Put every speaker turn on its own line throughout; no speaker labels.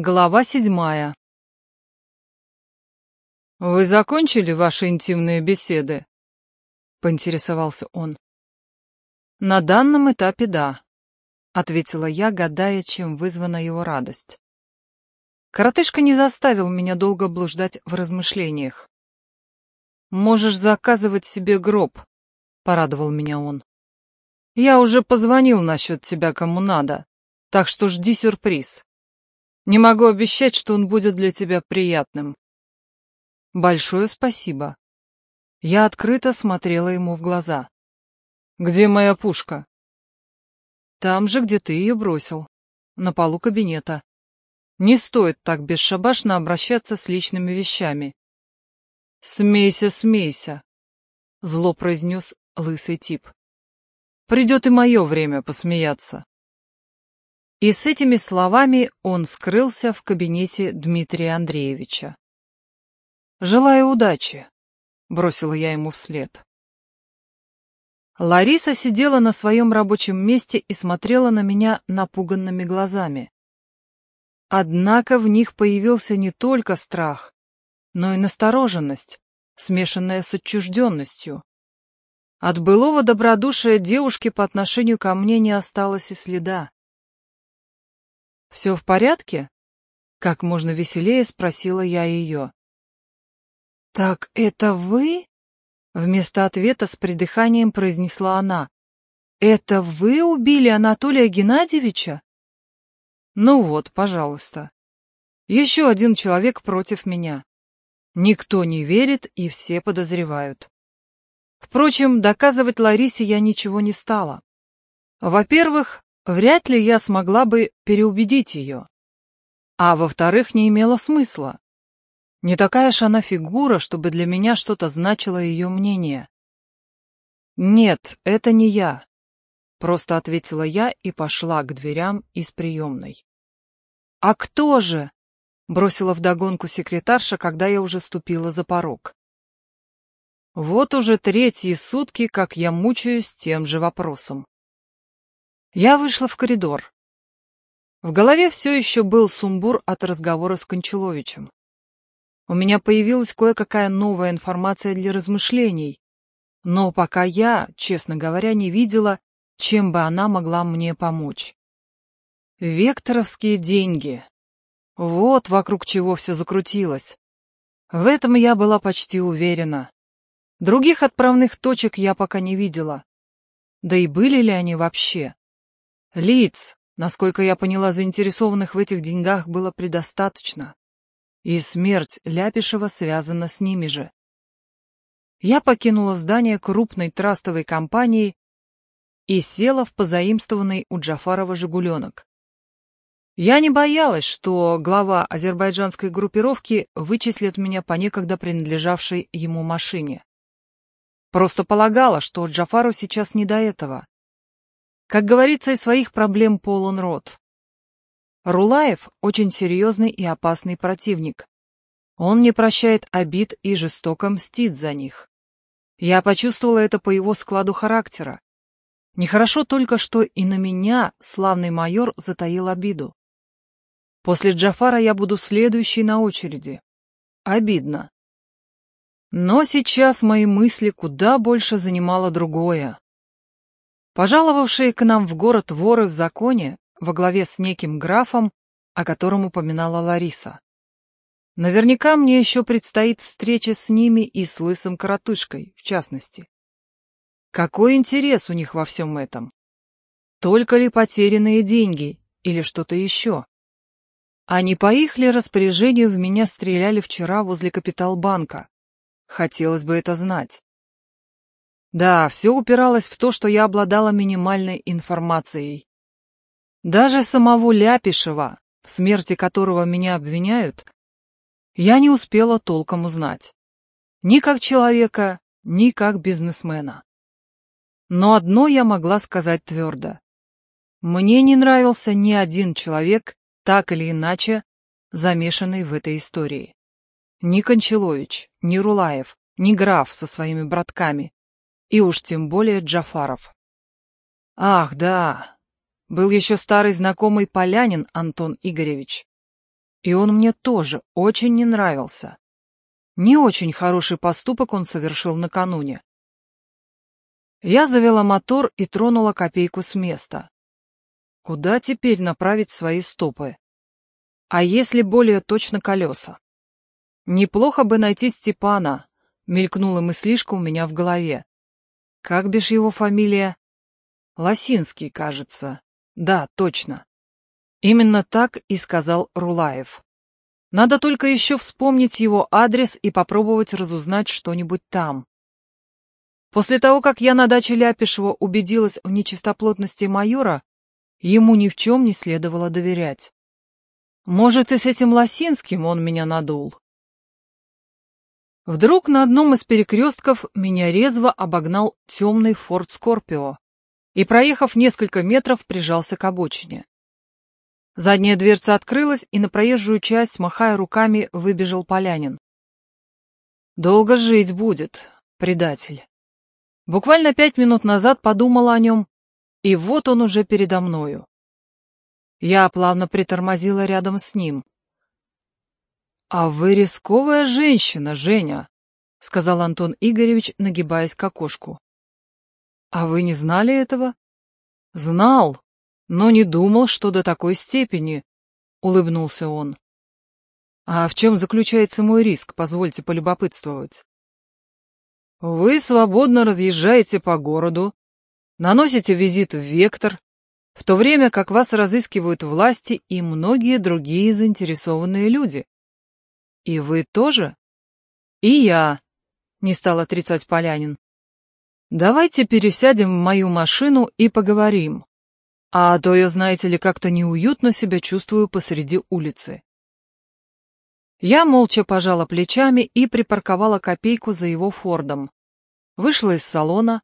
Глава седьмая. «Вы закончили ваши интимные беседы?» — поинтересовался он. «На данном этапе да», — ответила я, гадая, чем вызвана его радость. Коротышка не заставил меня долго блуждать в размышлениях. «Можешь заказывать себе гроб», — порадовал меня он. «Я уже позвонил насчет тебя кому надо, так что жди сюрприз». Не могу обещать, что он будет для тебя приятным. Большое спасибо. Я открыто смотрела ему в глаза. Где моя пушка? Там же, где ты ее бросил. На полу кабинета. Не стоит так бесшабашно обращаться с личными вещами. Смейся, смейся, зло произнес лысый тип. Придет и мое время посмеяться. И с этими словами он скрылся в кабинете Дмитрия Андреевича. «Желаю удачи», — бросила я ему вслед. Лариса сидела на своем рабочем месте и смотрела на меня напуганными глазами. Однако в них появился не только страх, но и настороженность, смешанная с отчужденностью. От былого добродушия девушки по отношению ко мне не осталось и следа. «Все в порядке?» — как можно веселее спросила я ее. «Так это вы?» — вместо ответа с придыханием произнесла она. «Это вы убили Анатолия Геннадьевича?» «Ну вот, пожалуйста. Еще один человек против меня. Никто не верит и все подозревают». Впрочем, доказывать Ларисе я ничего не стала. Во-первых, Вряд ли я смогла бы переубедить ее. А во-вторых, не имело смысла. Не такая же она фигура, чтобы для меня что-то значило ее мнение. «Нет, это не я», — просто ответила я и пошла к дверям из приемной. «А кто же?» — бросила вдогонку секретарша, когда я уже ступила за порог. Вот уже третьи сутки, как я мучаюсь тем же вопросом. Я вышла в коридор. В голове все еще был сумбур от разговора с Кончаловичем. У меня появилась кое-какая новая информация для размышлений, но пока я, честно говоря, не видела, чем бы она могла мне помочь. Векторовские деньги. Вот вокруг чего все закрутилось. В этом я была почти уверена. Других отправных точек я пока не видела. Да и были ли они вообще? Лиц, насколько я поняла, заинтересованных в этих деньгах было предостаточно. И смерть Ляпишева связана с ними же. Я покинула здание крупной трастовой компании и села в позаимствованный у Джафарова «Жигуленок». Я не боялась, что глава азербайджанской группировки вычислит меня по некогда принадлежавшей ему машине. Просто полагала, что Джафару сейчас не до этого. Как говорится, из своих проблем полон рот. Рулаев очень серьезный и опасный противник. Он не прощает обид и жестоко мстит за них. Я почувствовала это по его складу характера. Нехорошо только, что и на меня славный майор затаил обиду. После Джафара я буду следующей на очереди. Обидно. Но сейчас мои мысли куда больше занимало другое пожаловавшие к нам в город воры в законе во главе с неким графом, о котором упоминала Лариса. Наверняка мне еще предстоит встреча с ними и с лысым коротышкой, в частности. Какой интерес у них во всем этом? Только ли потерянные деньги или что-то еще? А не по их ли распоряжению в меня стреляли вчера возле капитал банка? Хотелось бы это знать. Да, все упиралось в то, что я обладала минимальной информацией. Даже самого Ляпишева, в смерти которого меня обвиняют, я не успела толком узнать. Ни как человека, ни как бизнесмена. Но одно я могла сказать твердо. Мне не нравился ни один человек, так или иначе, замешанный в этой истории. Ни Кончалович, ни Рулаев, ни граф со своими братками, и уж тем более Джафаров. Ах, да, был еще старый знакомый полянин Антон Игоревич. И он мне тоже очень не нравился. Не очень хороший поступок он совершил накануне. Я завела мотор и тронула копейку с места. Куда теперь направить свои стопы? А если более точно колеса? Неплохо бы найти Степана, мелькнула мыслишка у меня в голове. Как бишь его фамилия? Лосинский, кажется. Да, точно. Именно так и сказал Рулаев. Надо только еще вспомнить его адрес и попробовать разузнать что-нибудь там. После того, как я на даче Ляпишева убедилась в нечистоплотности майора, ему ни в чем не следовало доверять. Может, и с этим Лосинским он меня надул. Вдруг на одном из перекрестков меня резво обогнал темный форт Скорпио и, проехав несколько метров, прижался к обочине. Задняя дверца открылась, и на проезжую часть, махая руками, выбежал полянин. «Долго жить будет, предатель». Буквально пять минут назад подумала о нем, и вот он уже передо мною. Я плавно притормозила рядом с ним. «А вы рисковая женщина, Женя», — сказал Антон Игоревич, нагибаясь к окошку. «А вы не знали этого?» «Знал, но не думал, что до такой степени», — улыбнулся он. «А в чем заключается мой риск, позвольте полюбопытствовать?» «Вы свободно разъезжаете по городу, наносите визит в «Вектор», в то время как вас разыскивают власти и многие другие заинтересованные люди. «И вы тоже?» «И я», — не стал отрицать Полянин. «Давайте пересядем в мою машину и поговорим. А то я, знаете ли, как-то неуютно себя чувствую посреди улицы». Я молча пожала плечами и припарковала копейку за его фордом. Вышла из салона.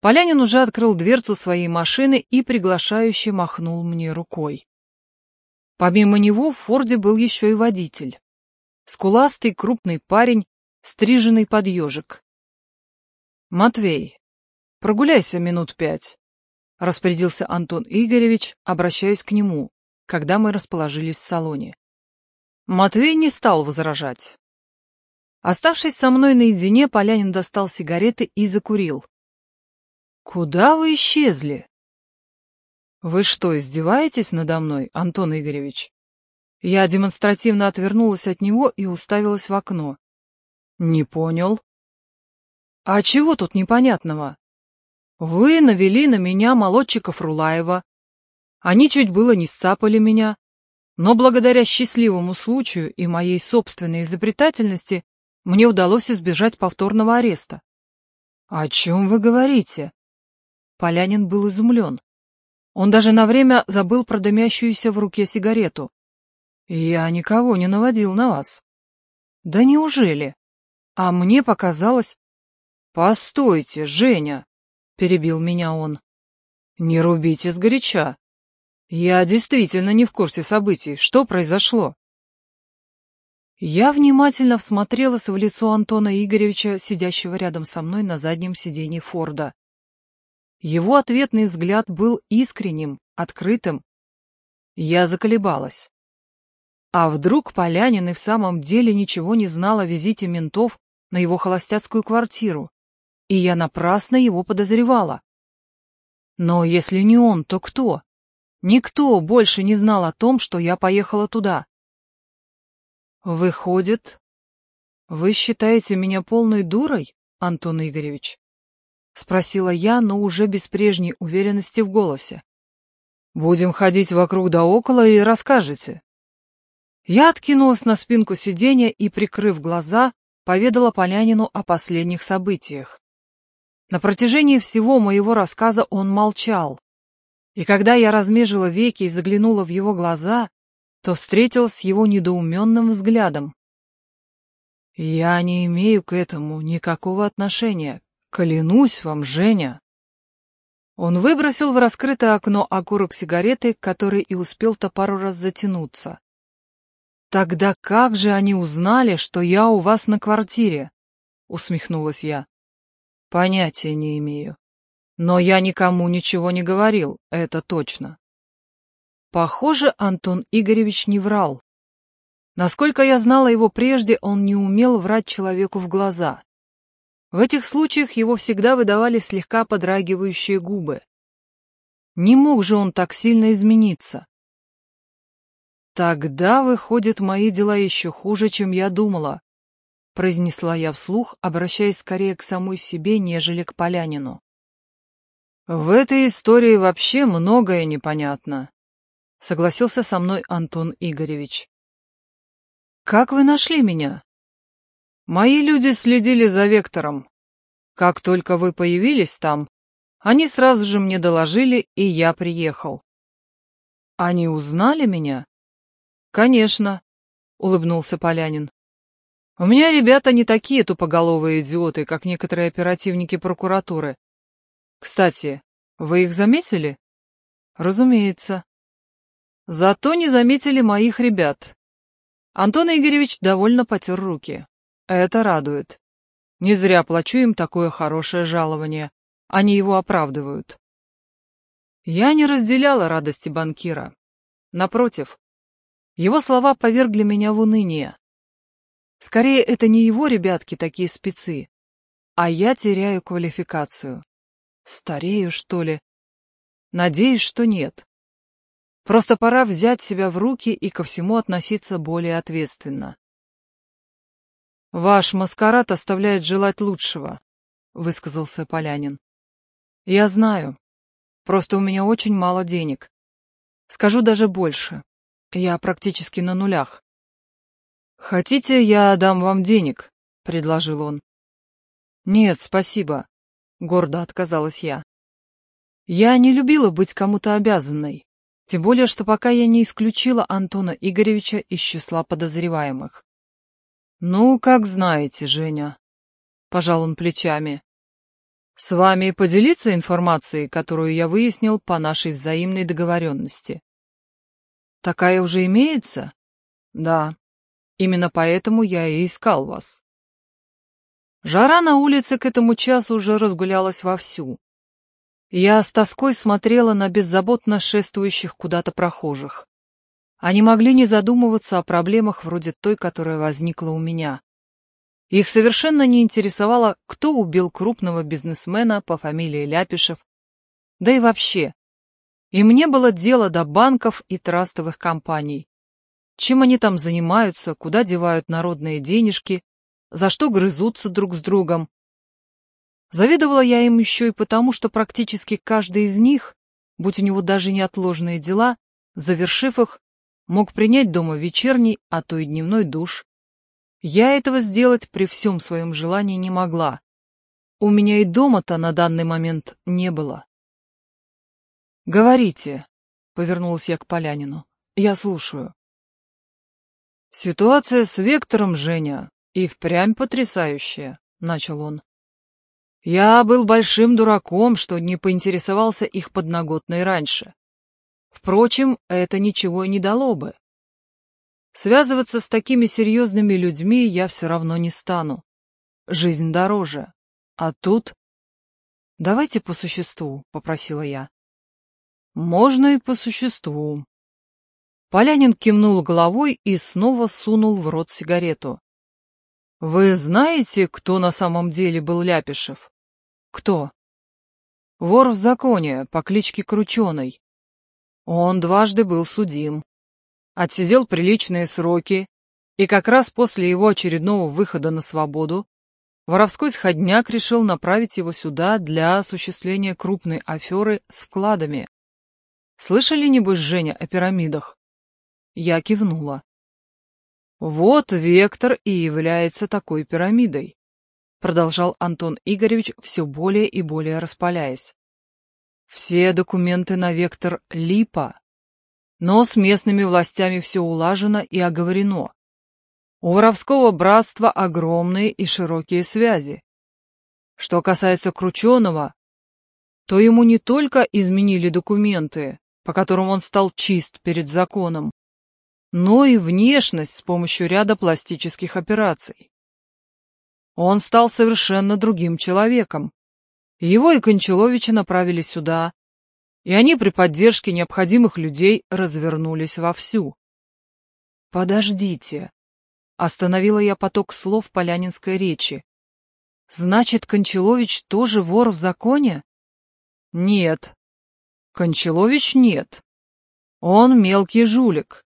Полянин уже открыл дверцу своей машины и приглашающе махнул мне рукой. Помимо него в форде был еще и водитель. Скуластый крупный парень, стриженный под ежик. «Матвей, прогуляйся минут пять», — распорядился Антон Игоревич, обращаясь к нему, когда мы расположились в салоне. Матвей не стал возражать. Оставшись со мной наедине, Полянин достал сигареты и закурил. «Куда вы исчезли?» «Вы что, издеваетесь надо мной, Антон Игоревич?» Я демонстративно отвернулась от него и уставилась в окно. «Не понял». «А чего тут непонятного?» «Вы навели на меня молодчиков Рулаева. Они чуть было не сцапали меня, но благодаря счастливому случаю и моей собственной изобретательности мне удалось избежать повторного ареста. «О чем вы говорите?» Полянин был изумлен. Он даже на время забыл про дымящуюся в руке сигарету. Я никого не наводил на вас. Да неужели? А мне показалось... Постойте, Женя, перебил меня он. Не рубите с горяча. Я действительно не в курсе событий. Что произошло? Я внимательно всмотрелась в лицо Антона Игоревича, сидящего рядом со мной на заднем сиденье Форда. Его ответный взгляд был искренним, открытым. Я заколебалась. А вдруг Полянин и в самом деле ничего не знал о визите ментов на его холостяцкую квартиру, и я напрасно его подозревала. Но если не он, то кто? Никто больше не знал о том, что я поехала туда. Выходит, вы считаете меня полной дурой, Антон Игоревич? Спросила я, но уже без прежней уверенности в голосе. Будем ходить вокруг да около и расскажете, я откинулась на спинку сиденья и, прикрыв глаза, поведала Полянину о последних событиях. На протяжении всего моего рассказа он молчал. И когда я размежила веки и заглянула в его глаза, то встретилась с его недоуменным взглядом. «Я не имею к этому никакого отношения. Клянусь вам, Женя!» Он выбросил в раскрытое окно окурок сигареты, который и успел-то пару раз затянуться. «Тогда как же они узнали, что я у вас на квартире?» — усмехнулась я. «Понятия не имею. Но я никому ничего не говорил, это точно». Похоже, Антон Игоревич не врал. Насколько я знала его прежде, он не умел врать человеку в глаза. В этих случаях его всегда выдавали слегка подрагивающие губы. Не мог же он так сильно измениться. «Тогда, выходят мои дела еще хуже, чем я думала», — произнесла я вслух, обращаясь скорее к самой себе, нежели к Полянину. «В этой истории вообще многое непонятно», — согласился со мной Антон Игоревич. «Как вы нашли меня?» «Мои люди следили за Вектором. Как только вы появились там, они сразу же мне доложили, и я приехал». «Они узнали меня?» Конечно, улыбнулся Полянин. У меня ребята не такие тупоголовые идиоты, как некоторые оперативники прокуратуры. Кстати, вы их заметили? Разумеется. Зато не заметили моих ребят. Антон Игоревич довольно потер руки. Это радует. Не зря плачу им такое хорошее жалование. Они его оправдывают. Я не разделяла радости банкира. Напротив, его слова повергли меня в уныние. Скорее, это не его ребятки такие спецы, а я теряю квалификацию. Старею, что ли? Надеюсь, что нет. Просто пора взять себя в руки и ко всему относиться более ответственно. «Ваш маскарад оставляет желать лучшего», — высказался Полянин. «Я знаю. Просто у меня очень мало денег. Скажу даже больше. Я практически на нулях. «Хотите, я дам вам денег?» — предложил он. «Нет, спасибо», — гордо отказалась я. Я не любила быть кому-то обязанной, тем более, что пока я не исключила Антона Игоревича из числа подозреваемых. «Ну, как знаете, Женя», — пожал он плечами. «С вами поделиться информацией, которую я выяснил по нашей взаимной договоренности?» Такая уже имеется? Да. Именно поэтому я и искал вас. Жара на улице к этому часу уже разгулялась вовсю. Я с тоской смотрела на беззаботно шествующих куда-то прохожих. Они могли не задумываться о проблемах вроде той, которая возникла у меня. Их совершенно не интересовало, кто убил крупного бизнесмена по фамилии Ляпишев, да и вообще, и мне было дело до банков и трастовых компаний. Чем они там занимаются, куда девают народные денежки, за что грызутся друг с другом. Завидовала я им еще и потому, что практически каждый из них, будь у него даже неотложные дела, завершив их, мог принять дома вечерний, а то и дневной душ. Я этого сделать при всем своем желании не могла. У меня и дома-то на данный момент не было. «Говорите», — повернулась я к Полянину. «Я слушаю». «Ситуация с Вектором, Женя, и впрямь потрясающая», — начал он. «Я был большим дураком, что не поинтересовался их подноготной раньше. Впрочем, это ничего не дало бы. Связываться с такими серьезными людьми я все равно не стану. Жизнь дороже. А тут...» «Давайте по существу», — попросила я. Можно и по существу. Полянин кивнул головой и снова сунул в рот сигарету. Вы знаете, кто на самом деле был Ляпишев? Кто? Вор в законе по кличке Крученый. Он дважды был судим. Отсидел приличные сроки, и как раз после его очередного выхода на свободу Воровской сходняк решил направить его сюда для осуществления крупной аферы с вкладами. Слышали, небось, Женя, о пирамидах?» Я кивнула. «Вот вектор и является такой пирамидой», продолжал Антон Игоревич, все более и более распаляясь. «Все документы на вектор липа, но с местными властями все улажено и оговорено. У воровского братства огромные и широкие связи. Что касается Крученого, то ему не только изменили документы, по которым он стал чист перед законом, но и внешность с помощью ряда пластических операций. Он стал совершенно другим человеком. Его и Кончаловича направили сюда, и они при поддержке необходимых людей развернулись вовсю. «Подождите», — остановила я поток слов полянинской речи. «Значит, Кончалович тоже вор в законе?» «Нет, Кончалович нет. Он мелкий жулик.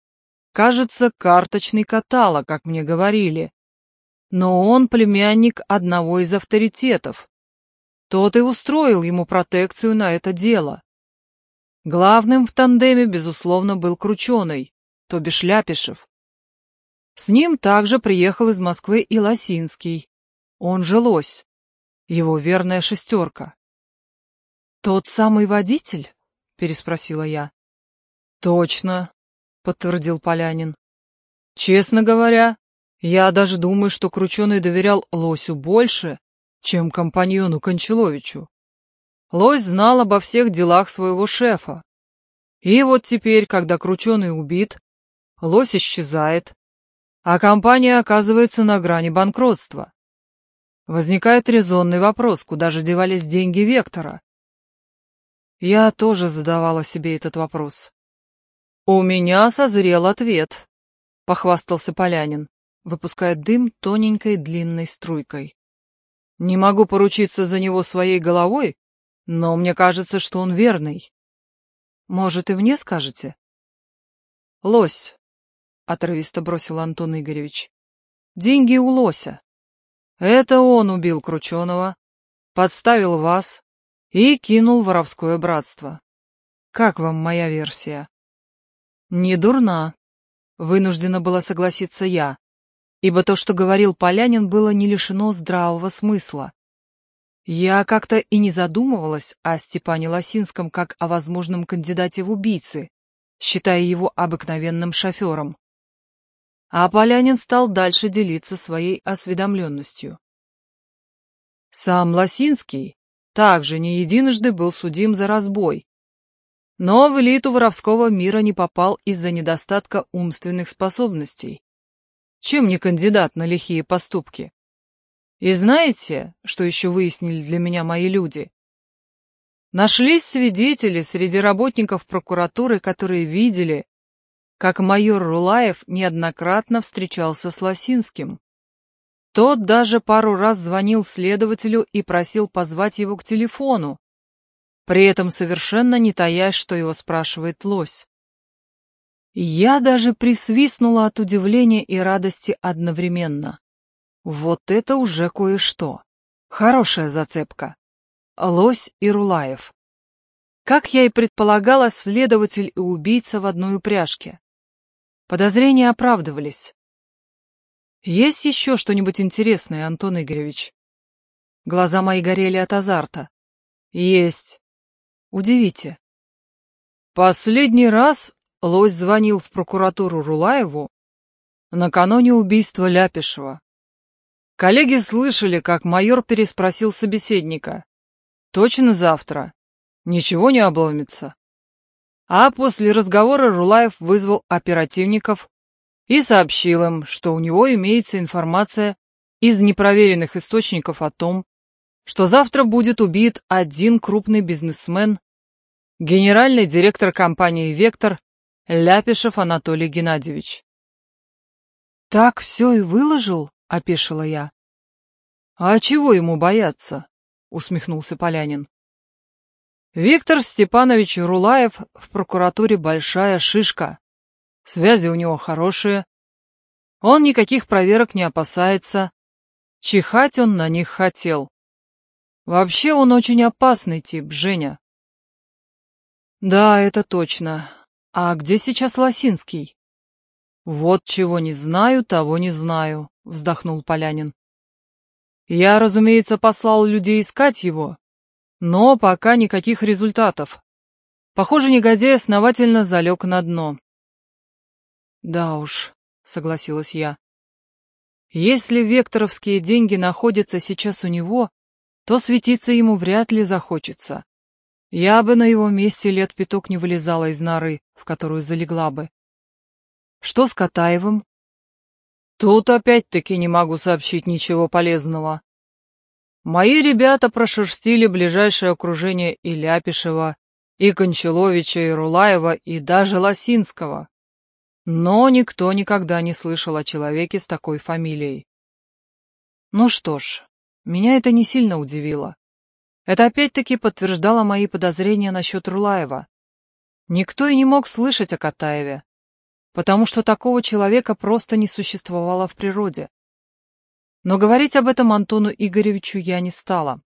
Кажется, карточный каталог, как мне говорили. Но он племянник одного из авторитетов. Тот и устроил ему протекцию на это дело. Главным в тандеме, безусловно, был Крученый, то бишь Ляпишев. С ним также приехал из Москвы и Лосинский. Он же Лось, его верная шестерка. Тот самый водитель? переспросила я. Точно, подтвердил Полянин. Честно говоря, я даже думаю, что Крученый доверял Лосю больше, чем компаньону Кончаловичу. Лось знал обо всех делах своего шефа. И вот теперь, когда Крученый убит, Лось исчезает, а компания оказывается на грани банкротства. Возникает резонный вопрос, куда же девались деньги Вектора, я тоже задавала себе этот вопрос. «У меня созрел ответ», — похвастался Полянин, выпуская дым тоненькой длинной струйкой. «Не могу поручиться за него своей головой, но мне кажется, что он верный. Может, и мне скажете?» «Лось», — отрывисто бросил Антон Игоревич. «Деньги у лося. Это он убил Крученого, подставил вас, и кинул в рабское братство. Как вам моя версия? Не дурна. Вынуждена была согласиться я, ибо то, что говорил Полянин, было не лишено здравого смысла. Я как-то и не задумывалась о Степане Лосинском как о возможном кандидате в убийцы, считая его обыкновенным шофером. А Полянин стал дальше делиться своей осведомленностью. Сам Лосинский также не единожды был судим за разбой, но в элиту воровского мира не попал из-за недостатка умственных способностей. Чем не кандидат на лихие поступки? И знаете, что еще выяснили для меня мои люди? Нашлись свидетели среди работников прокуратуры, которые видели, как майор Рулаев неоднократно встречался с Лосинским. Тот даже пару раз звонил следователю и просил позвать его к телефону, при этом совершенно не таясь, что его спрашивает лось. Я даже присвистнула от удивления и радости одновременно. Вот это уже кое-что. Хорошая зацепка. Лось и Рулаев. Как я и предполагала, следователь и убийца в одной упряжке. Подозрения оправдывались. «Есть еще что-нибудь интересное, Антон Игоревич?» Глаза мои горели от азарта. «Есть. Удивите». Последний раз Лось звонил в прокуратуру Рулаеву накануне убийства Ляпишева. Коллеги слышали, как майор переспросил собеседника. «Точно завтра? Ничего не обломится?» А после разговора Рулаев вызвал оперативников и сообщил им, что у него имеется информация из непроверенных источников о том, что завтра будет убит один крупный бизнесмен, генеральный директор компании «Вектор» Ляпишев Анатолий Геннадьевич. «Так все и выложил?» — опешила я. «А чего ему бояться?» — усмехнулся Полянин. «Виктор Степанович Рулаев в прокуратуре большая шишка связи у него хорошие, он никаких проверок не опасается, чихать он на них хотел. Вообще он очень опасный тип, Женя. Да, это точно. А где сейчас Лосинский? Вот чего не знаю, того не знаю, вздохнул Полянин. Я, разумеется, послал людей искать его, но пока никаких результатов. Похоже, негодяй основательно залег на дно. Да уж, согласилась я. Если векторовские деньги находятся сейчас у него, то светиться ему вряд ли захочется. Я бы на его месте лет пяток не вылезала из норы, в которую залегла бы. Что с Катаевым? Тут опять-таки не могу сообщить ничего полезного. Мои ребята прошерстили ближайшее окружение и Ляпишева, и Кончаловича, и Рулаева, и даже Лосинского. Но никто никогда не слышал о человеке с такой фамилией. Ну что ж, меня это не сильно удивило. Это опять-таки подтверждало мои подозрения насчет Рулаева. Никто и не мог слышать о Катаеве, потому что такого человека просто не существовало в природе. Но говорить об этом Антону Игоревичу я не стала.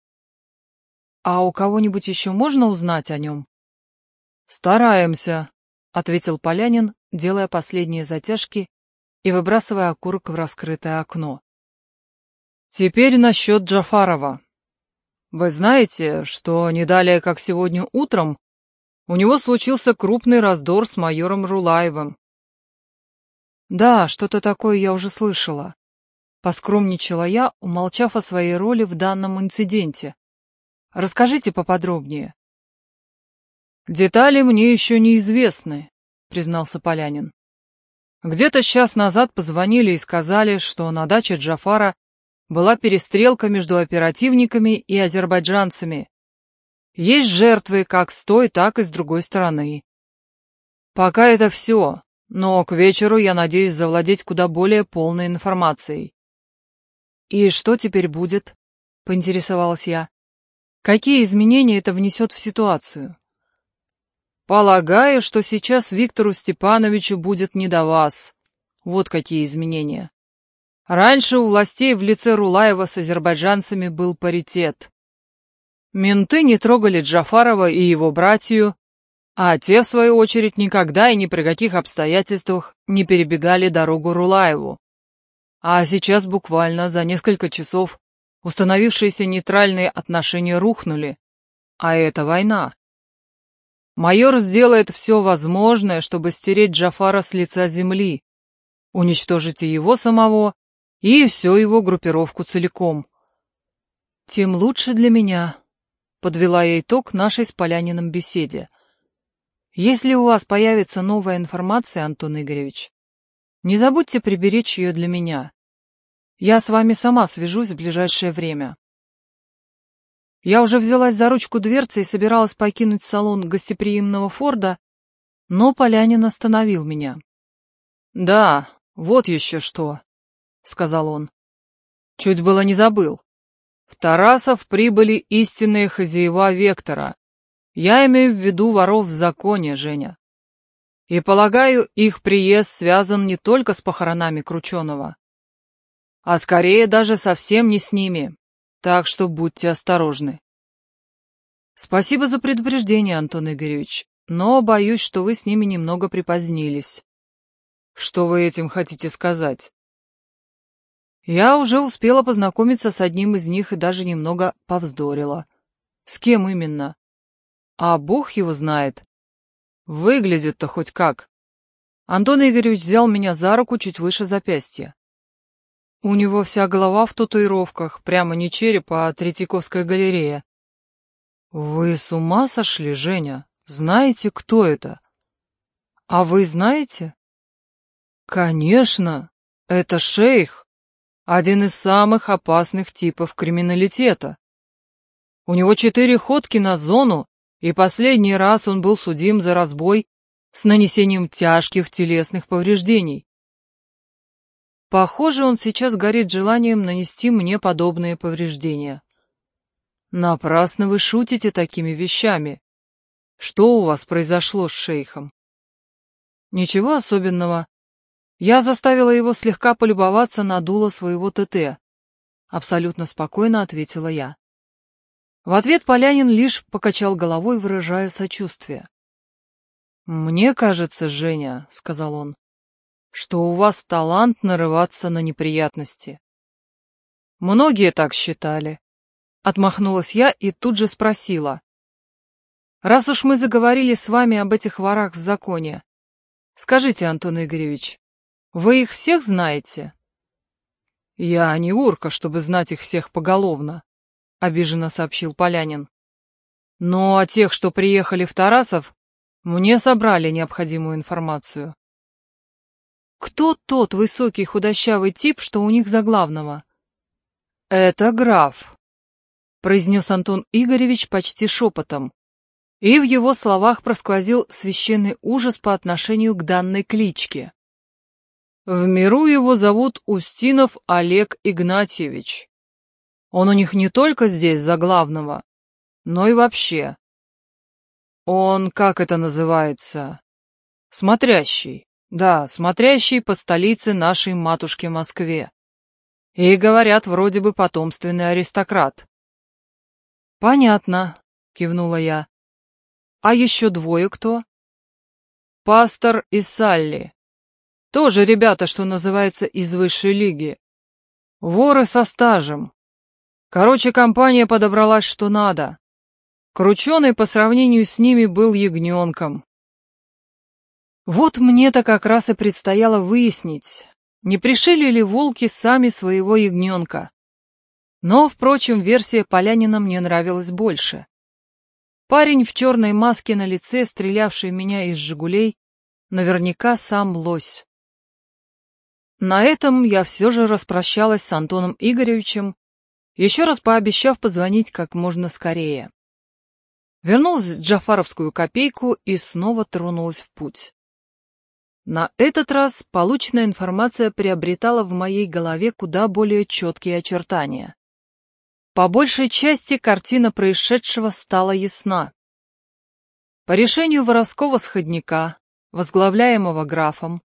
«А у кого-нибудь еще можно узнать о нем?» «Стараемся», — ответил Полянин делая последние затяжки и выбрасывая окурок в раскрытое окно. Теперь насчет Джафарова. Вы знаете, что не далее, как сегодня утром, у него случился крупный раздор с майором Рулаевым. Да, что-то такое я уже слышала. Поскромничала я, умолчав о своей роли в данном инциденте. Расскажите поподробнее. Детали мне еще неизвестны, признался Полянин. Где-то час назад позвонили и сказали, что на даче Джафара была перестрелка между оперативниками и азербайджанцами. Есть жертвы как с той, так и с другой стороны. Пока это все, но к вечеру я надеюсь завладеть куда более полной информацией. И что теперь будет? Поинтересовалась я. Какие изменения это внесет в ситуацию? Полагаю, что сейчас Виктору Степановичу будет не до вас. Вот какие изменения. Раньше у властей в лице Рулаева с азербайджанцами был паритет. Менты не трогали Джафарова и его братью, а те, в свою очередь, никогда и ни при каких обстоятельствах не перебегали дорогу Рулаеву. А сейчас буквально за несколько часов установившиеся нейтральные отношения рухнули. А это война. Майор сделает все возможное, чтобы стереть Джафара с лица земли, Уничтожите его самого, и всю его группировку целиком. Тем лучше для меня, подвела я итог нашей с Полянином беседе. Если у вас появится новая информация, Антон Игоревич, не забудьте приберечь ее для меня. Я с вами сама свяжусь в ближайшее время. Я уже взялась за ручку дверцы и собиралась покинуть салон гостеприимного Форда, но Полянин остановил меня. «Да, вот еще что», — сказал он. «Чуть было не забыл. В Тарасов прибыли истинные хозяева Вектора. Я имею в виду воров в законе, Женя. И, полагаю, их приезд связан не только с похоронами Крученого, а скорее даже совсем не с ними так что будьте осторожны. Спасибо за предупреждение, Антон Игоревич, но боюсь, что вы с ними немного припозднились. Что вы этим хотите сказать? Я уже успела познакомиться с одним из них и даже немного повздорила. С кем именно? А бог его знает. Выглядит-то хоть как. Антон Игоревич взял меня за руку чуть выше запястья. У него вся голова в татуировках, прямо не черепа, а Третьяковская галерея. Вы с ума сошли, Женя? Знаете, кто это? А вы знаете? Конечно, это шейх, один из самых опасных типов криминалитета. У него четыре ходки на зону, и последний раз он был судим за разбой с нанесением тяжких телесных повреждений. Похоже, он сейчас горит желанием нанести мне подобные повреждения. Напрасно вы шутите такими вещами. Что у вас произошло с шейхом? Ничего особенного. Я заставила его слегка полюбоваться на дуло своего ТТ. Абсолютно спокойно ответила я. В ответ Полянин лишь покачал головой, выражая сочувствие. «Мне кажется, Женя», — сказал он, что у вас талант нарываться на неприятности. Многие так считали. Отмахнулась я и тут же спросила. Раз уж мы заговорили с вами об этих ворах в законе, скажите, Антон Игоревич, вы их всех знаете? Я не урка, чтобы знать их всех поголовно, обиженно сообщил Полянин. Но о тех, что приехали в Тарасов, мне собрали необходимую информацию. Кто тот высокий худощавый тип, что у них за главного? Это граф, произнес Антон Игоревич почти шепотом. И в его словах просквозил священный ужас по отношению к данной кличке. В миру его зовут Устинов Олег Игнатьевич. Он у них не только здесь за главного, но и вообще. Он, как это называется, смотрящий. Да, смотрящий по столице нашей матушки Москве. И, говорят, вроде бы потомственный аристократ. Понятно, кивнула я. А еще двое кто? Пастор и Салли. Тоже ребята, что называется, из высшей лиги. Воры со стажем. Короче, компания подобралась что надо. Крученый по сравнению с ними был ягненком. Вот мне-то как раз и предстояло выяснить, не пришили ли волки сами своего ягненка. Но, впрочем, версия Полянина мне нравилась больше. Парень в черной маске на лице, стрелявший меня из «Жигулей», наверняка сам лось. На этом я все же распрощалась с Антоном Игоревичем, еще раз пообещав позвонить как можно скорее. Вернулась в Джафаровскую копейку и снова тронулась в путь. На этот раз полученная информация приобретала в моей голове куда более четкие очертания. По большей части картина происшедшего стала ясна. По решению воровского сходника, возглавляемого графом,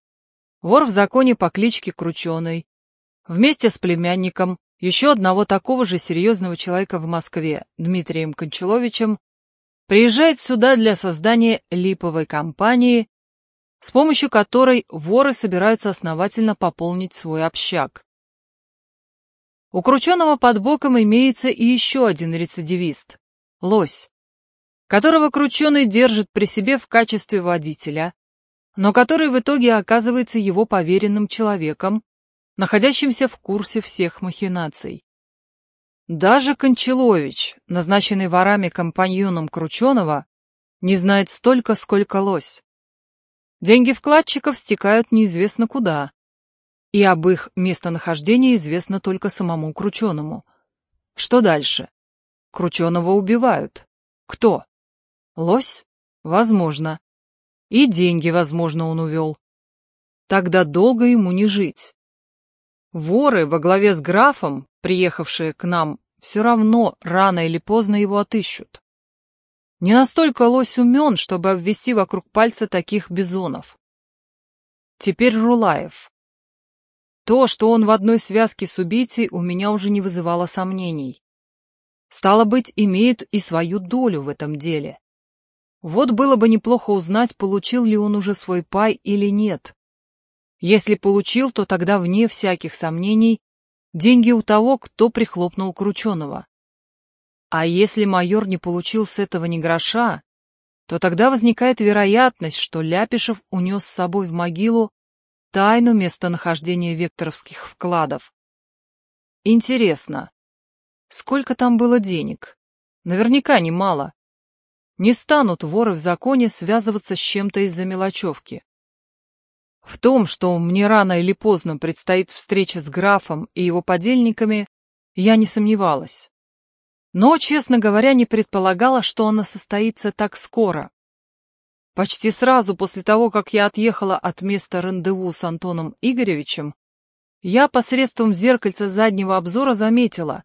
вор в законе по кличке Крученый, вместе с племянником еще одного такого же серьезного человека в Москве, Дмитрием Кончаловичем, приезжает сюда для создания липовой компании с помощью которой воры собираются основательно пополнить свой общак. У Крученого под боком имеется и еще один рецидивист – лось, которого Крученый держит при себе в качестве водителя, но который в итоге оказывается его поверенным человеком, находящимся в курсе всех махинаций. Даже Кончалович, назначенный ворами компаньоном Крученого, не знает столько, сколько лось. Деньги вкладчиков стекают неизвестно куда, и об их местонахождении известно только самому Крученому. Что дальше? Крученого убивают. Кто? Лось? Возможно. И деньги, возможно, он увел. Тогда долго ему не жить. Воры во главе с графом, приехавшие к нам, все равно рано или поздно его отыщут. Не настолько лось умен, чтобы обвести вокруг пальца таких бизонов. Теперь Рулаев. То, что он в одной связке с убийцей, у меня уже не вызывало сомнений. Стало быть, имеет и свою долю в этом деле. Вот было бы неплохо узнать, получил ли он уже свой пай или нет. Если получил, то тогда, вне всяких сомнений, деньги у того, кто прихлопнул Крученого. А если майор не получил с этого ни гроша, то тогда возникает вероятность, что Ляпишев унес с собой в могилу тайну местонахождения векторовских вкладов. Интересно, сколько там было денег? Наверняка немало. Не станут воры в законе связываться с чем-то из-за мелочевки. В том, что мне рано или поздно предстоит встреча с графом и его подельниками, я не сомневалась но, честно говоря, не предполагала, что она состоится так скоро. Почти сразу после того, как я отъехала от места рандеву с Антоном Игоревичем, я посредством зеркальца заднего обзора заметила,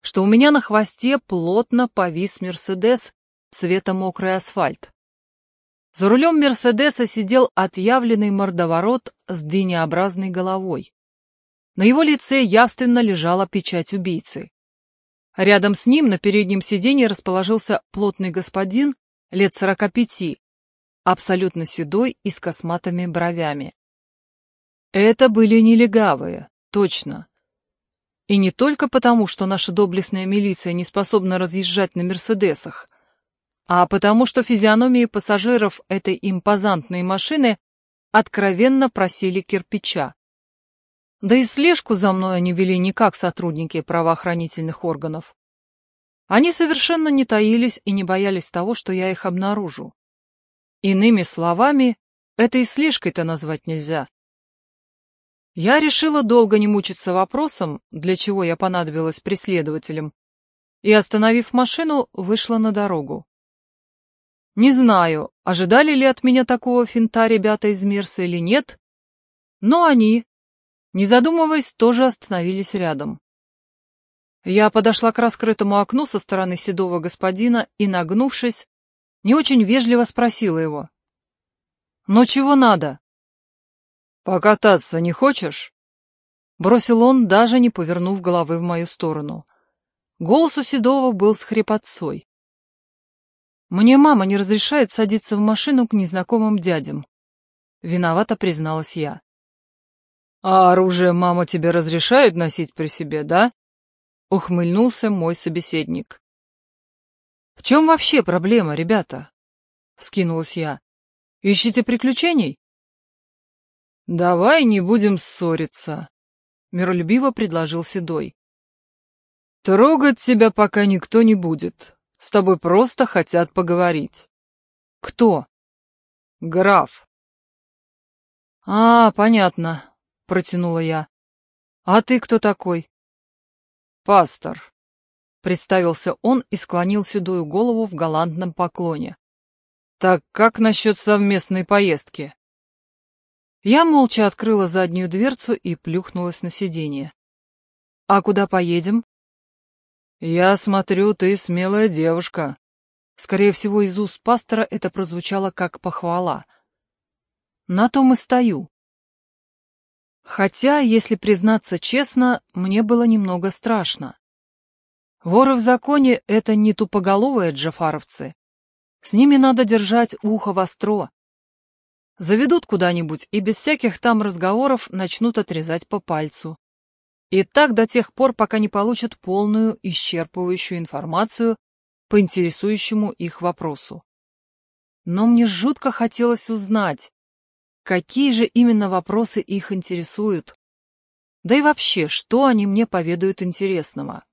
что у меня на хвосте плотно повис Мерседес цвета мокрый асфальт. За рулем Мерседеса сидел отъявленный мордоворот с дынеобразной головой. На его лице явственно лежала печать убийцы. Рядом с ним на переднем сиденье расположился плотный господин лет сорока пяти, абсолютно седой и с косматыми бровями. Это были нелегавые, точно. И не только потому, что наша доблестная милиция не способна разъезжать на «Мерседесах», а потому, что физиономии пассажиров этой импозантной машины откровенно просили кирпича. Да и слежку за мной они вели не как сотрудники правоохранительных органов. Они совершенно не таились и не боялись того, что я их обнаружу. Иными словами, это и слежкой-то назвать нельзя. Я решила долго не мучиться вопросом, для чего я понадобилась преследователям, и, остановив машину, вышла на дорогу. Не знаю, ожидали ли от меня такого финта ребята из Мирса или нет, но они, не задумываясь, тоже остановились рядом. Я подошла к раскрытому окну со стороны седого господина и, нагнувшись, не очень вежливо спросила его. «Ну чего надо?» «Покататься не хочешь?» Бросил он, даже не повернув головы в мою сторону. Голос у Седова был с хрипотцой. «Мне мама не разрешает садиться в машину к незнакомым дядям», — виновато призналась я. «А оружие мама тебе разрешает носить при себе, да?» — ухмыльнулся мой собеседник. «В чем вообще проблема, ребята?» — вскинулась я. «Ищите приключений?» «Давай не будем ссориться», — миролюбиво предложил Седой. «Трогать тебя пока никто не будет. С тобой просто хотят поговорить». «Кто?» «Граф». «А, понятно», протянула я. «А ты кто такой?» «Пастор», — представился он и склонил седую голову в галантном поклоне. «Так как насчет совместной поездки?» Я молча открыла заднюю дверцу и плюхнулась на сиденье. «А куда поедем?» «Я смотрю, ты смелая девушка». Скорее всего, из уст пастора это прозвучало как похвала. «На том и стою. Хотя, если признаться честно, мне было немного страшно. Воры в законе — это не тупоголовые джафаровцы. С ними надо держать ухо востро. Заведут куда-нибудь и без всяких там разговоров начнут отрезать по пальцу. И так до тех пор, пока не получат полную, исчерпывающую информацию по интересующему их вопросу. Но мне жутко хотелось узнать, какие же именно вопросы их интересуют. Да и вообще, что они мне поведают интересного?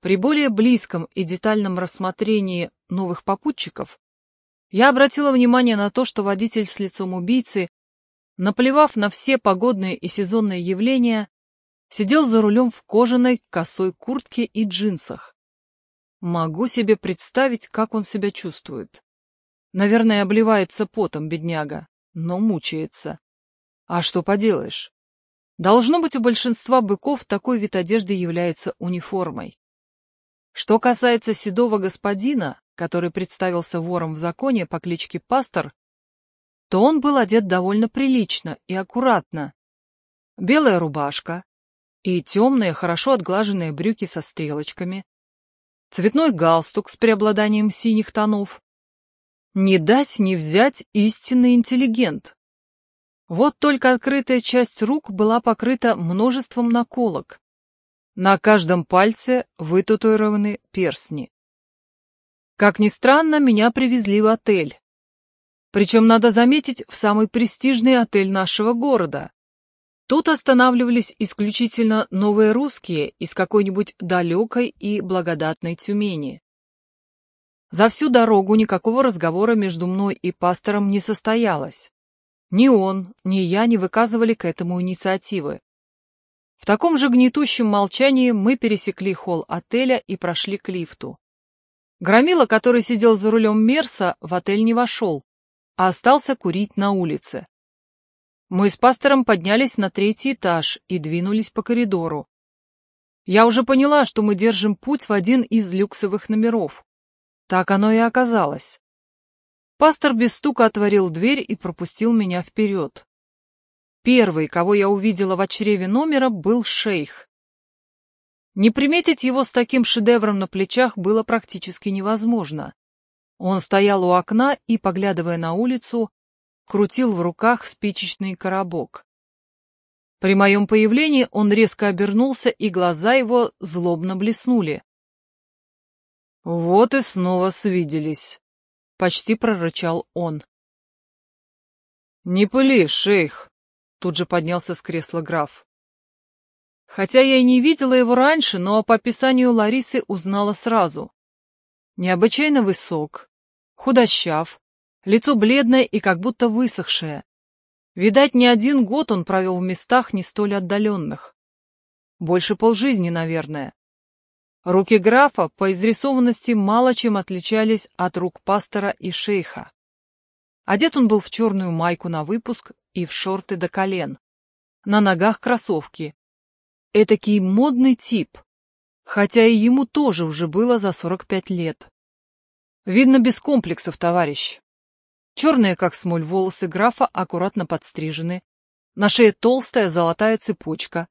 При более близком и детальном рассмотрении новых попутчиков я обратила внимание на то, что водитель с лицом убийцы, наплевав на все погодные и сезонные явления, сидел за рулем в кожаной косой куртке и джинсах. Могу себе представить, как он себя чувствует. Наверное, обливается потом, бедняга но мучается. А что поделаешь? Должно быть, у большинства быков такой вид одежды является униформой. Что касается седого господина, который представился вором в законе по кличке Пастор, то он был одет довольно прилично и аккуратно. Белая рубашка и темные, хорошо отглаженные брюки со стрелочками, цветной галстук с преобладанием синих тонов, не дать не взять истинный интеллигент. Вот только открытая часть рук была покрыта множеством наколок. На каждом пальце вытатуированы перстни. Как ни странно, меня привезли в отель. Причем, надо заметить, в самый престижный отель нашего города. Тут останавливались исключительно новые русские из какой-нибудь далекой и благодатной Тюмени. За всю дорогу никакого разговора между мной и пастором не состоялось. Ни он, ни я не выказывали к этому инициативы. В таком же гнетущем молчании мы пересекли холл отеля и прошли к лифту. Громила, который сидел за рулем Мерса, в отель не вошел, а остался курить на улице. Мы с пастором поднялись на третий этаж и двинулись по коридору. Я уже поняла, что мы держим путь в один из люксовых номеров. Так оно и оказалось. Пастор без стука отворил дверь и пропустил меня вперед. Первый, кого я увидела в чреве номера, был шейх. Не приметить его с таким шедевром на плечах было практически невозможно. Он стоял у окна и, поглядывая на улицу, крутил в руках спичечный коробок. При моем появлении он резко обернулся, и глаза его злобно блеснули. «Вот и снова свиделись», — почти прорычал он. «Не пыли, шейх», — тут же поднялся с кресла граф. Хотя я и не видела его раньше, но по описанию Ларисы узнала сразу. Необычайно высок, худощав, лицо бледное и как будто высохшее. Видать, не один год он провел в местах не столь отдаленных. Больше полжизни, наверное. Руки графа по изрисованности мало чем отличались от рук пастора и шейха. Одет он был в черную майку на выпуск и в шорты до колен. На ногах кроссовки. Этакий модный тип, хотя и ему тоже уже было за 45 лет. Видно, без комплексов, товарищ. Черные, как смоль, волосы графа аккуратно подстрижены. На шее толстая золотая цепочка.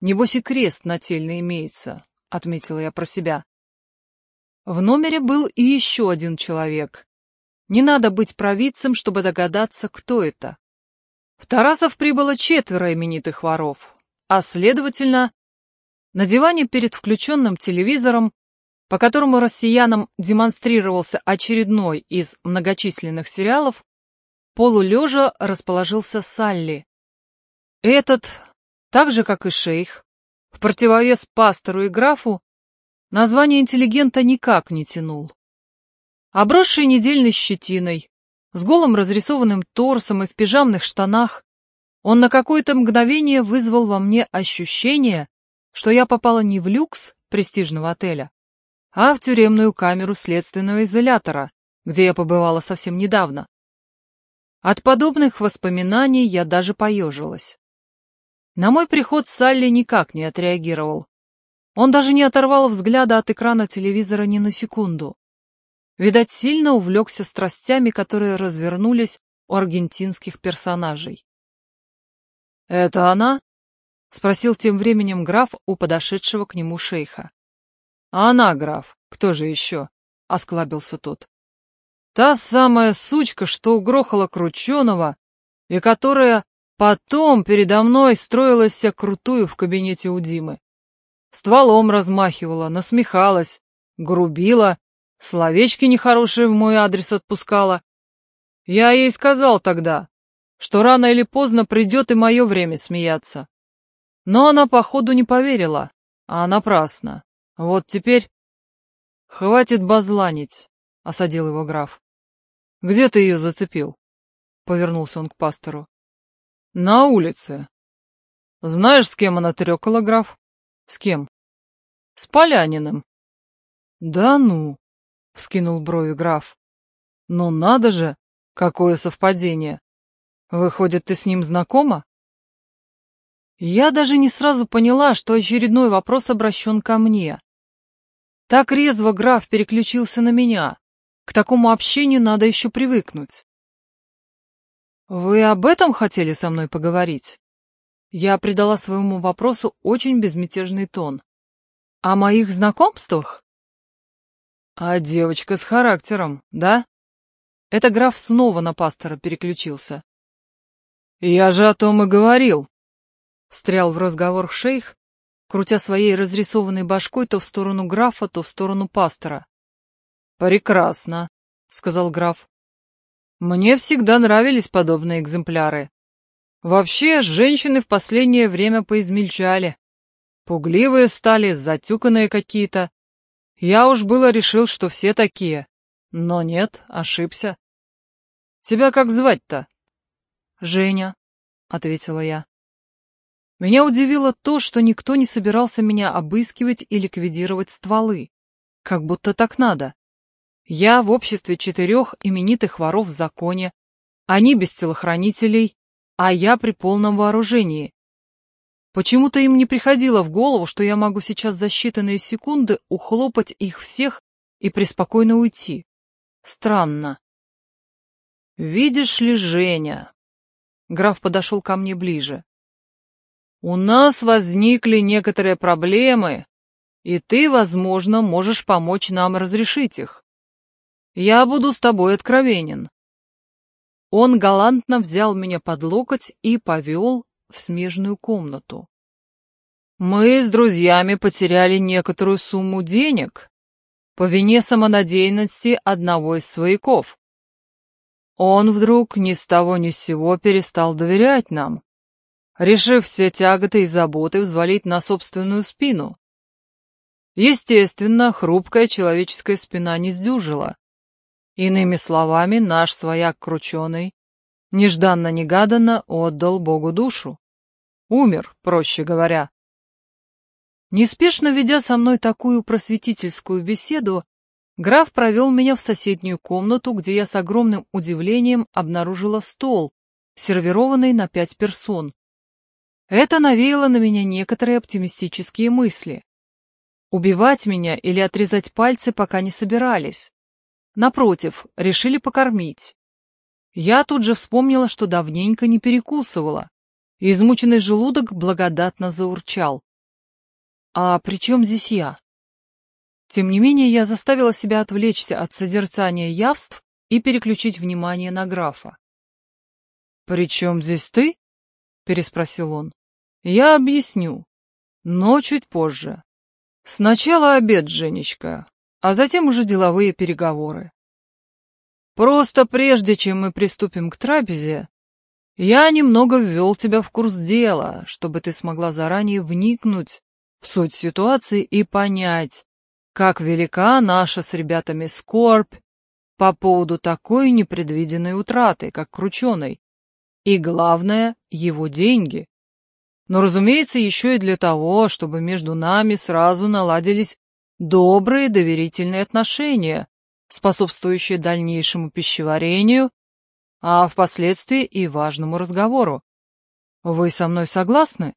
Небось и крест нательный имеется, — отметила я про себя. В номере был и еще один человек. Не надо быть провидцем, чтобы догадаться, кто это. В Тарасов прибыло четверо именитых воров, а, следовательно, на диване перед включенным телевизором, по которому россиянам демонстрировался очередной из многочисленных сериалов, полулежа расположился Салли. Этот, так же как и шейх, в противовес пастору и графу название интеллигента никак не тянул. Обросший недельной щетиной, с голым разрисованным торсом и в пижамных штанах, он на какое-то мгновение вызвал во мне ощущение, что я попала не в люкс престижного отеля, а в тюремную камеру следственного изолятора, где я побывала совсем недавно. От подобных воспоминаний я даже поежилась. На мой приход Салли никак не отреагировал. Он даже не оторвал взгляда от экрана телевизора ни на секунду. Видать, сильно увлекся страстями, которые развернулись у аргентинских персонажей. «Это она?» — спросил тем временем граф у подошедшего к нему шейха. «А она, граф, кто же еще?» — осклабился тот. «Та самая сучка, что угрохала Крученого, и которая Потом передо мной строилась вся крутую в кабинете у Димы. Стволом размахивала, насмехалась, грубила, словечки нехорошие в мой адрес отпускала. Я ей сказал тогда, что рано или поздно придет и мое время смеяться. Но она, походу, не поверила, а напрасно. Вот теперь... Хватит базланить, — осадил его граф. Где ты ее зацепил? Повернулся он к пастору. На улице. Знаешь, с кем она трёкала, граф? С кем? С Поляниным. Да ну, вскинул брови граф. Но надо же, какое совпадение. Выходит, ты с ним знакома? Я даже не сразу поняла, что очередной вопрос обращен ко мне. Так резво граф переключился на меня. К такому общению надо еще привыкнуть. Вы об этом хотели со мной поговорить? Я придала своему вопросу очень безмятежный тон. О моих знакомствах? А девочка с характером, да? Это граф снова на пастора переключился. Я же о том и говорил. Встрял в разговор шейх, крутя своей разрисованной башкой то в сторону графа, то в сторону пастора. Прекрасно, сказал граф. Мне всегда нравились подобные экземпляры. Вообще, женщины в последнее время поизмельчали. Пугливые стали, затюканные какие-то. Я уж было решил, что все такие. Но нет, ошибся. Тебя как звать-то? Женя, ответила я. Меня удивило то, что никто не собирался меня обыскивать и ликвидировать стволы. Как будто так надо. Я в обществе четырех именитых воров в законе, они без телохранителей, а я при полном вооружении. Почему-то им не приходило в голову, что я могу сейчас за считанные секунды ухлопать их всех и преспокойно уйти. Странно. «Видишь ли, Женя?» Граф подошел ко мне ближе. «У нас возникли некоторые проблемы, и ты, возможно, можешь помочь нам разрешить их. Я буду с тобой откровенен. Он галантно взял меня под локоть и повел в смежную комнату. Мы с друзьями потеряли некоторую сумму денег по вине самонадеянности одного из свояков. Он вдруг ни с того ни с сего перестал доверять нам, решив все тяготы и заботы взвалить на собственную спину. Естественно, хрупкая человеческая спина не сдюжила. Иными словами, наш свояк крученый нежданно-негаданно отдал Богу душу. Умер, проще говоря. Неспешно ведя со мной такую просветительскую беседу, граф провел меня в соседнюю комнату, где я с огромным удивлением обнаружила стол, сервированный на пять персон. Это навеяло на меня некоторые оптимистические мысли. Убивать меня или отрезать пальцы пока не собирались. Напротив, решили покормить. Я тут же вспомнила, что давненько не перекусывала. И измученный желудок благодатно заурчал. А при чем здесь я? Тем не менее, я заставила себя отвлечься от созерцания явств и переключить внимание на графа. «При чем здесь ты?» — переспросил он. «Я объясню, но чуть позже. Сначала обед, Женечка, а затем уже деловые переговоры. Просто прежде, чем мы приступим к трапезе, я немного ввел тебя в курс дела, чтобы ты смогла заранее вникнуть в суть ситуации и понять, как велика наша с ребятами скорбь по поводу такой непредвиденной утраты, как крученой, и, главное, его деньги. Но, разумеется, еще и для того, чтобы между нами сразу наладились добрые доверительные отношения, способствующие дальнейшему пищеварению, а впоследствии и важному разговору. Вы со мной согласны?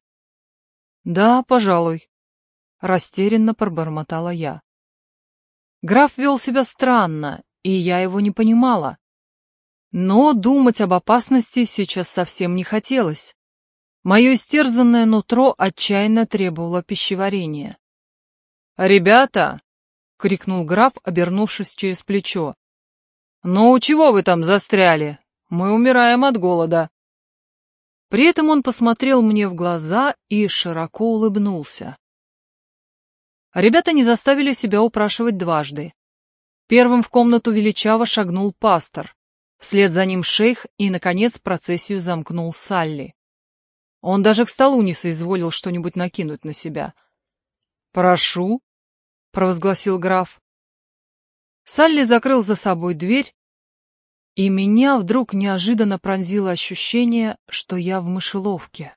Да, пожалуй, растерянно пробормотала я. Граф вел себя странно, и я его не понимала. Но думать об опасности сейчас совсем не хотелось. Мое истерзанное нутро отчаянно требовало пищеварения. «Ребята!» — крикнул граф, обернувшись через плечо. «Ну, чего вы там застряли? Мы умираем от голода!» При этом он посмотрел мне в глаза и широко улыбнулся. Ребята не заставили себя упрашивать дважды. Первым в комнату величаво шагнул пастор, вслед за ним шейх и, наконец, процессию замкнул Салли. Он даже к столу не соизволил что-нибудь накинуть на себя — «Прошу», — провозгласил граф. Салли закрыл за собой дверь, и меня вдруг неожиданно пронзило ощущение, что я в мышеловке.